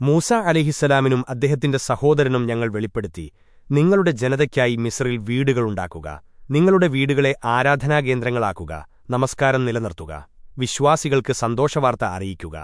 മൂസ അലിഹിസലാമിനും അദ്ദേഹത്തിന്റെ സഹോദരനും ഞങ്ങൾ വെളിപ്പെടുത്തി നിങ്ങളുടെ ജനതയ്ക്കായി മിസ്രിൽ വീടുകളുണ്ടാക്കുക നിങ്ങളുടെ വീടുകളെ ആരാധനാകേന്ദ്രങ്ങളാക്കുക നമസ്കാരം നിലനിർത്തുക വിശ്വാസികൾക്ക് സന്തോഷവാർത്ത അറിയിക്കുക.